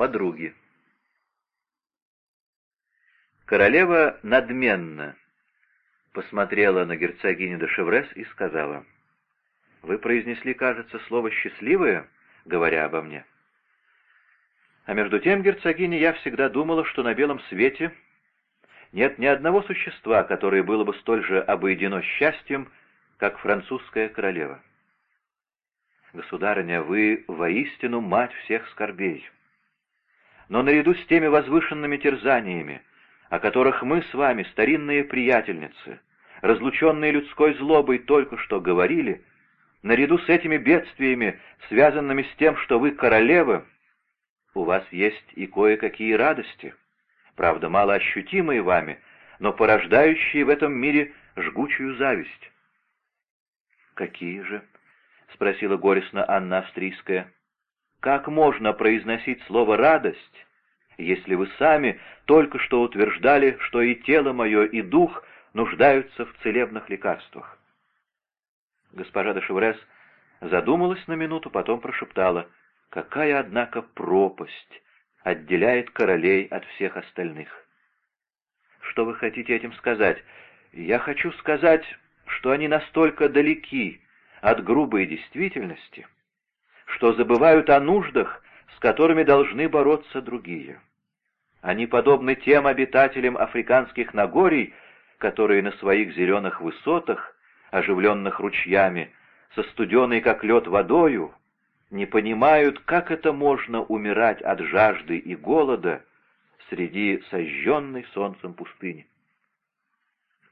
Подруги. Королева надменно посмотрела на герцогиню де Шеврес и сказала, «Вы произнесли, кажется, слово «счастливое», говоря обо мне». А между тем, герцогиня, я всегда думала, что на белом свете нет ни одного существа, которое было бы столь же обойдено счастьем, как французская королева. Государыня, вы воистину мать всех скорбей. Но наряду с теми возвышенными терзаниями, о которых мы с вами, старинные приятельницы, разлученные людской злобой, только что говорили, наряду с этими бедствиями, связанными с тем, что вы королева, у вас есть и кое-какие радости, правда, мало ощутимые вами, но порождающие в этом мире жгучую зависть. «Какие же?» — спросила горестно Анна Австрийская. «Как можно произносить слово «радость», если вы сами только что утверждали, что и тело мое, и дух нуждаются в целебных лекарствах?» Госпожа де Шеврес задумалась на минуту, потом прошептала, «Какая, однако, пропасть отделяет королей от всех остальных!» «Что вы хотите этим сказать?» «Я хочу сказать, что они настолько далеки от грубой действительности, что забывают о нуждах, с которыми должны бороться другие. Они подобны тем обитателям африканских Нагорий, которые на своих зеленых высотах, оживленных ручьями, со студеной как лед водою, не понимают, как это можно умирать от жажды и голода среди сожженной солнцем пустыни.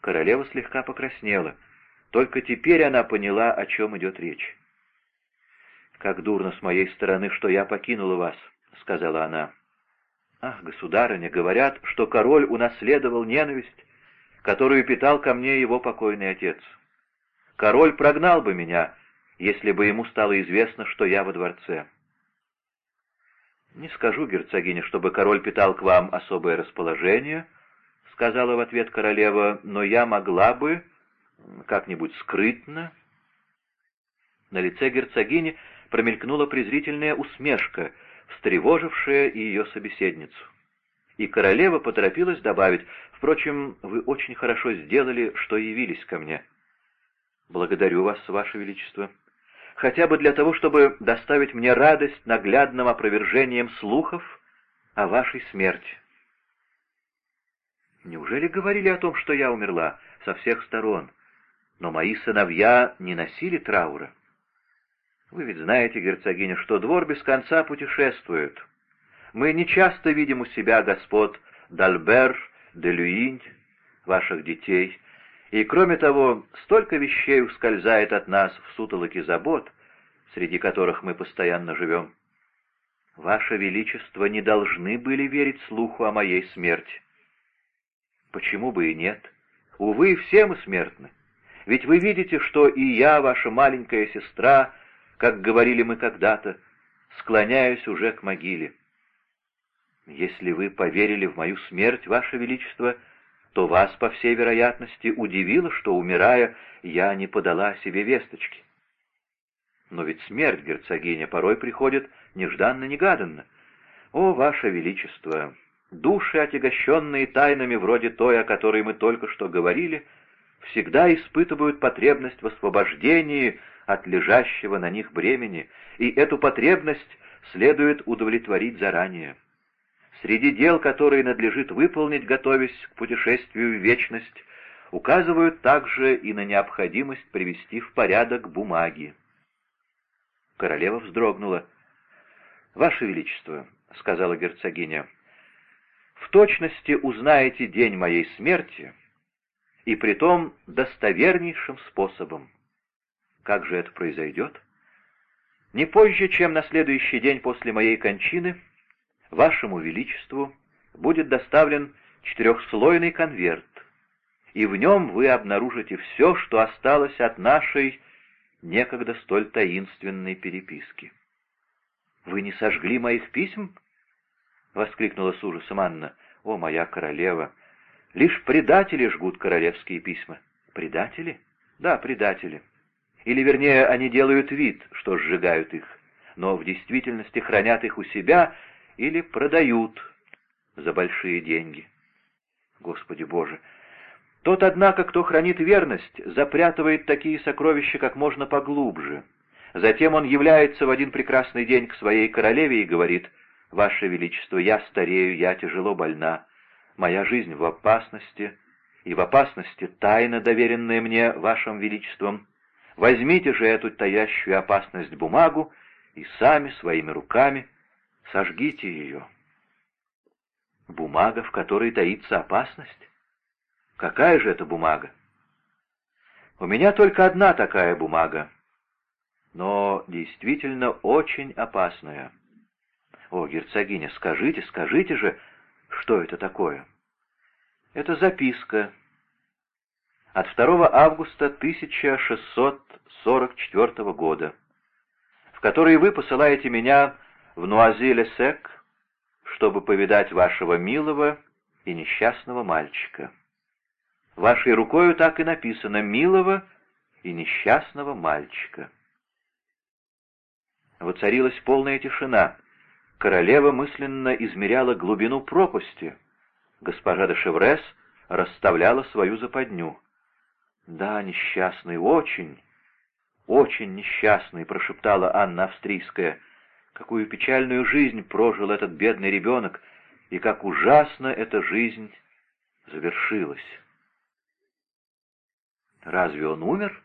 Королева слегка покраснела — только теперь она поняла, о чем идет речь. «Как дурно с моей стороны, что я покинула вас», — сказала она. «Ах, государыня, говорят, что король унаследовал ненависть, которую питал ко мне его покойный отец. Король прогнал бы меня, если бы ему стало известно, что я во дворце». «Не скажу, герцогиня, чтобы король питал к вам особое расположение», — сказала в ответ королева, — «но я могла бы...» как-нибудь скрытно. На лице герцогини промелькнула презрительная усмешка, встревожившая ее собеседницу. И королева поторопилась добавить, «Впрочем, вы очень хорошо сделали, что явились ко мне». «Благодарю вас, ваше величество. Хотя бы для того, чтобы доставить мне радость наглядным опровержением слухов о вашей смерти». «Неужели говорили о том, что я умерла со всех сторон?» но мои сыновья не носили траура. Вы ведь знаете, герцогиня, что двор без конца путешествует. Мы не часто видим у себя господ Дальбер, де Люинь, ваших детей, и, кроме того, столько вещей ускользает от нас в сутолоке забот, среди которых мы постоянно живем. Ваше Величество не должны были верить слуху о моей смерти. Почему бы и нет? Увы, все мы смертны. Ведь вы видите, что и я, ваша маленькая сестра, как говорили мы когда-то, склоняюсь уже к могиле. Если вы поверили в мою смерть, ваше величество, то вас, по всей вероятности, удивило, что, умирая, я не подала себе весточки. Но ведь смерть, герцогиня, порой приходит нежданно-негаданно. О, ваше величество! Души, отягощенные тайнами вроде той, о которой мы только что говорили, — всегда испытывают потребность в освобождении от лежащего на них бремени, и эту потребность следует удовлетворить заранее. Среди дел, которые надлежит выполнить, готовясь к путешествию в вечность, указывают также и на необходимость привести в порядок бумаги. Королева вздрогнула. «Ваше Величество», — сказала герцогиня, — «в точности узнаете день моей смерти» и притом достовернейшим способом. Как же это произойдет? Не позже, чем на следующий день после моей кончины, вашему величеству будет доставлен четырехслойный конверт, и в нем вы обнаружите все, что осталось от нашей некогда столь таинственной переписки. «Вы не сожгли моих писем?» — воскликнула с ужасом Анна. «О, моя королева! Лишь предатели жгут королевские письма. Предатели? Да, предатели. Или, вернее, они делают вид, что сжигают их, но в действительности хранят их у себя или продают за большие деньги. Господи Боже! Тот, однако, кто хранит верность, запрятывает такие сокровища как можно поглубже. Затем он является в один прекрасный день к своей королеве и говорит, «Ваше Величество, я старею, я тяжело больна, моя жизнь в опасности, и в опасности тайна, доверенная мне Вашим Величеством. Возьмите же эту таящую опасность бумагу и сами своими руками сожгите ее». Бумага, в которой таится опасность? Какая же это бумага? У меня только одна такая бумага, но действительно очень опасная. О, герцогиня, скажите, скажите же, что это такое? Это записка от 2 августа 1644 года, в которой вы посылаете меня в Нуазиле-Сек, чтобы повидать вашего милого и несчастного мальчика. Вашей рукою так и написано «милого и несчастного мальчика». Воцарилась полная тишина. Королева мысленно измеряла глубину пропасти. Госпожа де Шеврес расставляла свою западню. «Да, несчастный, очень, очень несчастный», — прошептала Анна Австрийская. «Какую печальную жизнь прожил этот бедный ребенок, и как ужасно эта жизнь завершилась». «Разве он умер?»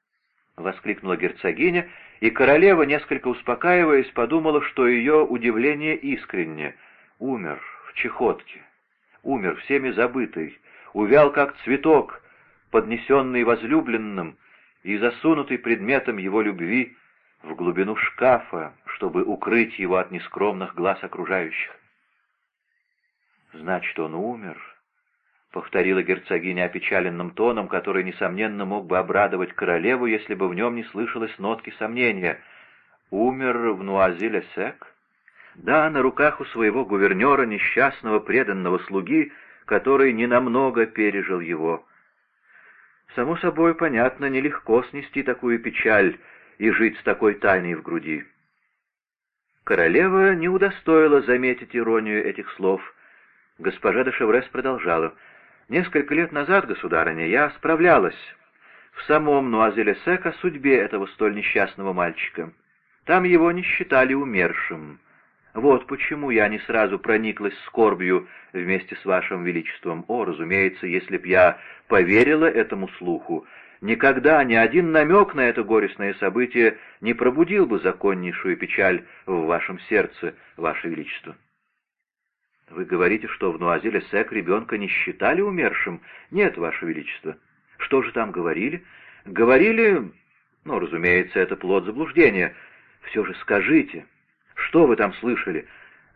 — воскликнула герцогиня, и королева, несколько успокаиваясь, подумала, что ее удивление искренне. Умер в чехотке, умер всеми забытый, увял как цветок, поднесенный возлюбленным и засунутый предметом его любви в глубину шкафа, чтобы укрыть его от нескромных глаз окружающих. Значит, он умер, повторила герцогиня опечаленным тоном, который, несомненно, мог бы обрадовать королеву, если бы в нем не слышалось нотки сомнения. «Умер в Нуазиле-Сек?» «Да, на руках у своего гувернера, несчастного преданного слуги, который ненамного пережил его». Само собой, понятно, нелегко снести такую печаль и жить с такой тайной в груди. Королева не удостоила заметить иронию этих слов. Госпожа де Шеврес продолжала — Несколько лет назад, государыня, я справлялась в самом Нуазеле-Сек о судьбе этого столь несчастного мальчика. Там его не считали умершим. Вот почему я не сразу прониклась скорбью вместе с вашим величеством. О, разумеется, если б я поверила этому слуху, никогда ни один намек на это горестное событие не пробудил бы законнейшую печаль в вашем сердце, ваше величество. «Вы говорите, что в Нуазиле Сек ребенка не считали умершим?» «Нет, Ваше Величество». «Что же там говорили?» «Говорили...» «Ну, разумеется, это плод заблуждения. Все же скажите, что вы там слышали?»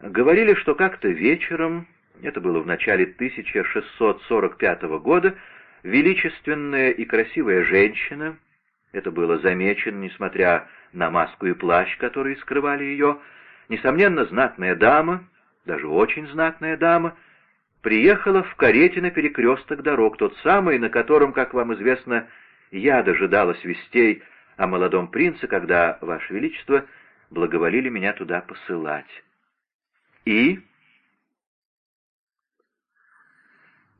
«Говорили, что как-то вечером, это было в начале 1645 года, величественная и красивая женщина, это было замечено, несмотря на маску и плащ, которые скрывали ее, несомненно, знатная дама, даже очень знатная дама, приехала в карете на перекресток дорог, тот самый, на котором, как вам известно, я дожидалась вестей о молодом принце, когда, Ваше Величество, благоволили меня туда посылать. И...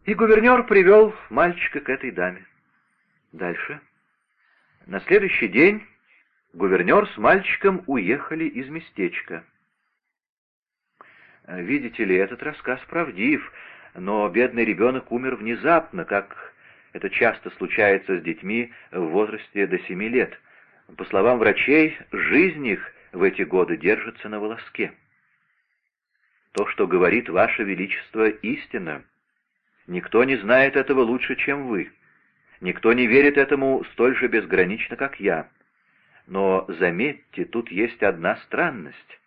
И гувернер привел мальчика к этой даме. Дальше. На следующий день гувернер с мальчиком уехали из местечка. Видите ли, этот рассказ правдив, но бедный ребенок умер внезапно, как это часто случается с детьми в возрасте до семи лет. По словам врачей, жизнь их в эти годы держится на волоске. То, что говорит Ваше Величество, истина. Никто не знает этого лучше, чем вы. Никто не верит этому столь же безгранично, как я. Но, заметьте, тут есть одна странность.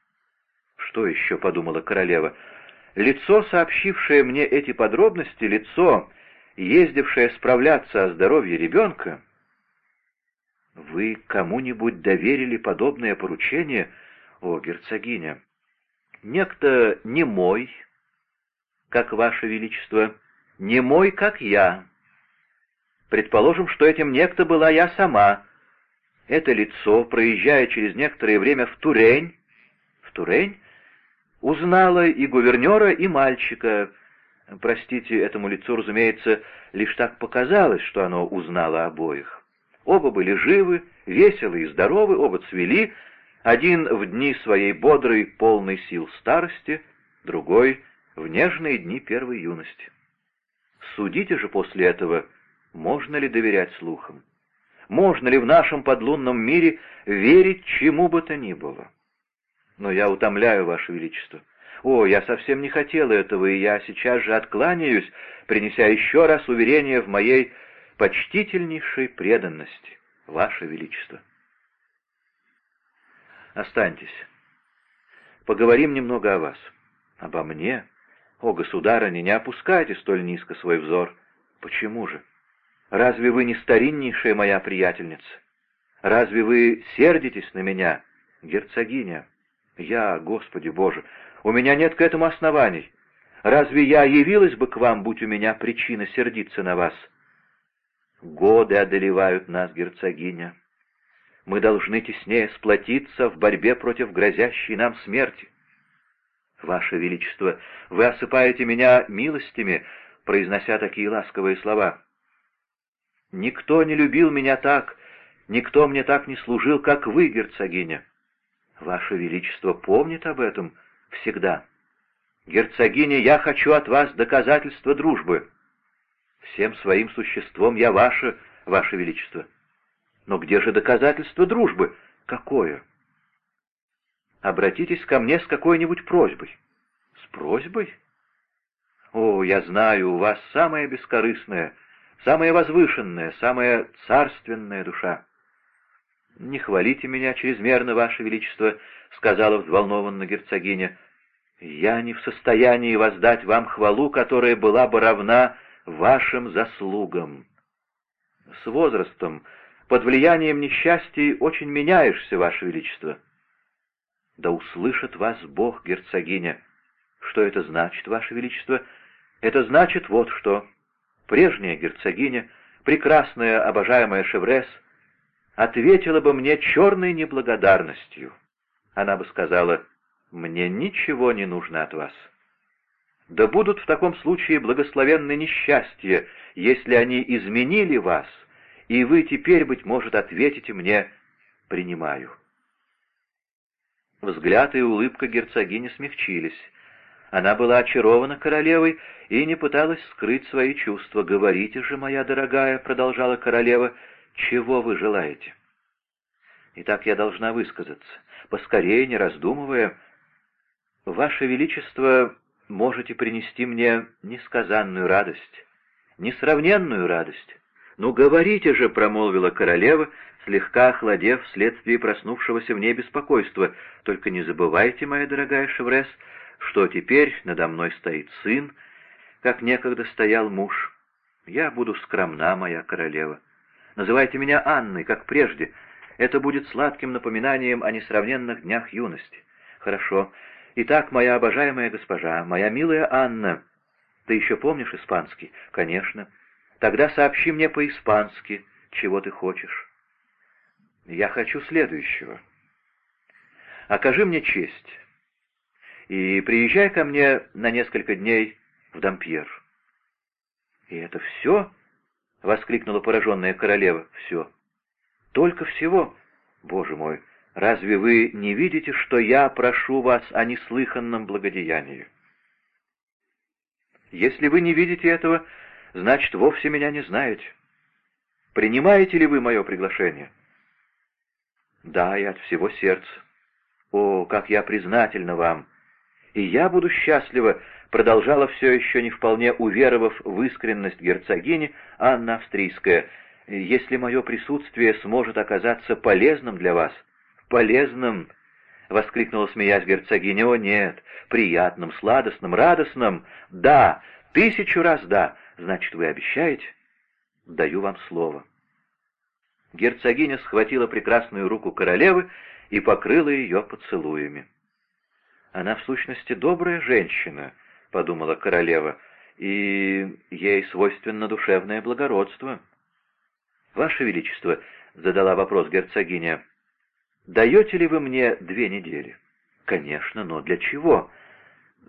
«Что еще?» — подумала королева. «Лицо, сообщившее мне эти подробности, лицо, ездившее справляться о здоровье ребенка...» «Вы кому-нибудь доверили подобное поручение, о, герцогиня?» «Некто не мой, как ваше величество, не мой, как я. Предположим, что этим некто была я сама. Это лицо, проезжая через некоторое время в Турень...» «В Турень?» Узнала и гувернера, и мальчика. Простите, этому лицу, разумеется, лишь так показалось, что оно узнало обоих. Оба были живы, веселы и здоровы, оба цвели, один в дни своей бодрой, полной сил старости, другой — в нежные дни первой юности. Судите же после этого, можно ли доверять слухам? Можно ли в нашем подлунном мире верить чему бы то ни было? Но я утомляю, Ваше Величество. О, я совсем не хотел этого, и я сейчас же откланяюсь, принеся еще раз уверение в моей почтительнейшей преданности, Ваше Величество. Останьтесь. Поговорим немного о вас. Обо мне? О, государыня, не опускайте столь низко свой взор. Почему же? Разве вы не стариннейшая моя приятельница? Разве вы сердитесь на меня, герцогиня? Я, Господи Боже, у меня нет к этому оснований. Разве я явилась бы к вам, будь у меня причина сердиться на вас? Годы одолевают нас, герцогиня. Мы должны теснее сплотиться в борьбе против грозящей нам смерти. Ваше Величество, вы осыпаете меня милостями, произнося такие ласковые слова. Никто не любил меня так, никто мне так не служил, как вы, герцогиня. Ваше Величество помнит об этом всегда. Герцогиня, я хочу от вас доказательства дружбы. Всем своим существом я ваше, ваше величество. Но где же доказательство дружбы? Какое? Обратитесь ко мне с какой-нибудь просьбой. С просьбой? О, я знаю, у вас самая бескорыстная, самая возвышенная, самая царственная душа. «Не хвалите меня чрезмерно, Ваше Величество», — сказала взволнованно герцогиня. «Я не в состоянии воздать вам хвалу, которая была бы равна вашим заслугам. С возрастом, под влиянием несчастий, очень меняешься, Ваше Величество. Да услышит вас Бог, герцогиня. Что это значит, Ваше Величество? Это значит вот что. Прежняя герцогиня, прекрасная, обожаемая Шеврес, ответила бы мне черной неблагодарностью. Она бы сказала, «Мне ничего не нужно от вас». Да будут в таком случае благословенны несчастья, если они изменили вас, и вы теперь, быть может, ответите мне «принимаю». Взгляд и улыбка герцогини смягчились. Она была очарована королевой и не пыталась скрыть свои чувства. «Говорите же, моя дорогая», — продолжала королева, — «чего вы желаете?» «Итак, я должна высказаться, поскорее, не раздумывая. Ваше Величество можете принести мне несказанную радость, несравненную радость. «Ну, говорите же», — промолвила королева, слегка охладев вследствие проснувшегося в ней беспокойства. «Только не забывайте, моя дорогая Шеврес, что теперь надо мной стоит сын, как некогда стоял муж. Я буду скромна, моя королева. Называйте меня Анной, как прежде. Это будет сладким напоминанием о несравненных днях юности. Хорошо, «Итак, моя обожаемая госпожа, моя милая Анна, ты еще помнишь испанский?» «Конечно. Тогда сообщи мне по-испански, чего ты хочешь». «Я хочу следующего. Окажи мне честь и приезжай ко мне на несколько дней в Дампьер». «И это все?» — воскликнула пораженная королева. «Все. Только всего? Боже мой!» Разве вы не видите, что я прошу вас о неслыханном благодеянии? Если вы не видите этого, значит, вовсе меня не знаете. Принимаете ли вы мое приглашение? Да, и от всего сердца. О, как я признательна вам! И я буду счастлива, продолжала все еще не вполне уверовав в искренность герцогини Анна Австрийская, если мое присутствие сможет оказаться полезным для вас — полезным!» — воскликнула, смеясь герцогиня. «О, нет! Приятным, сладостным, радостным! Да! Тысячу раз да! Значит, вы обещаете?» «Даю вам слово». Герцогиня схватила прекрасную руку королевы и покрыла ее поцелуями. «Она, в сущности, добрая женщина», — подумала королева, — «и ей свойственно душевное благородство». «Ваше Величество», — задала вопрос герцогиня, — «Даете ли вы мне две недели?» «Конечно, но для чего?»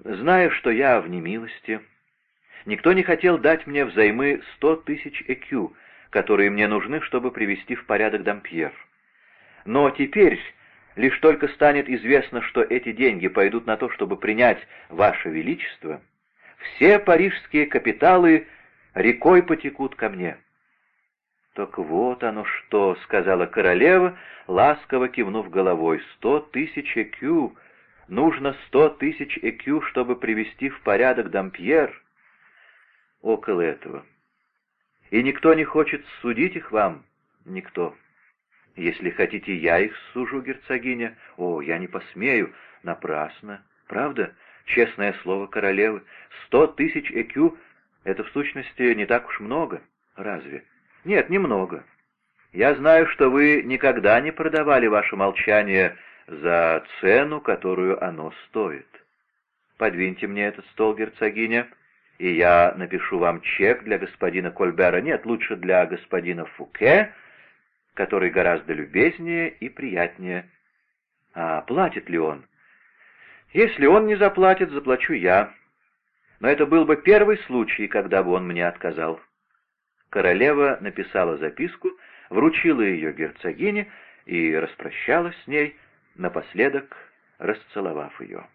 Зная, что я в немилости, никто не хотел дать мне взаймы сто тысяч ЭКЮ, которые мне нужны, чтобы привести в порядок Дампьер. Но теперь, лишь только станет известно, что эти деньги пойдут на то, чтобы принять Ваше Величество, все парижские капиталы рекой потекут ко мне. «Так вот оно что», — сказала королева, ласково кивнув головой, — «сто тысяч ЭКЮ! Нужно сто тысяч ЭКЮ, чтобы привести в порядок Дампьер». «Около этого. И никто не хочет судить их вам?» «Никто. Если хотите, я их сужу, герцогиня. О, я не посмею. Напрасно. Правда? Честное слово королевы. Сто тысяч ЭКЮ — это в сущности не так уж много. Разве?» «Нет, немного. Я знаю, что вы никогда не продавали ваше молчание за цену, которую оно стоит. Подвиньте мне этот стол, герцогиня, и я напишу вам чек для господина Кольбера, нет, лучше для господина Фуке, который гораздо любезнее и приятнее. А платит ли он? Если он не заплатит, заплачу я. Но это был бы первый случай, когда бы он мне отказал. Королева написала записку, вручила ее герцогине и распрощалась с ней, напоследок расцеловав ее.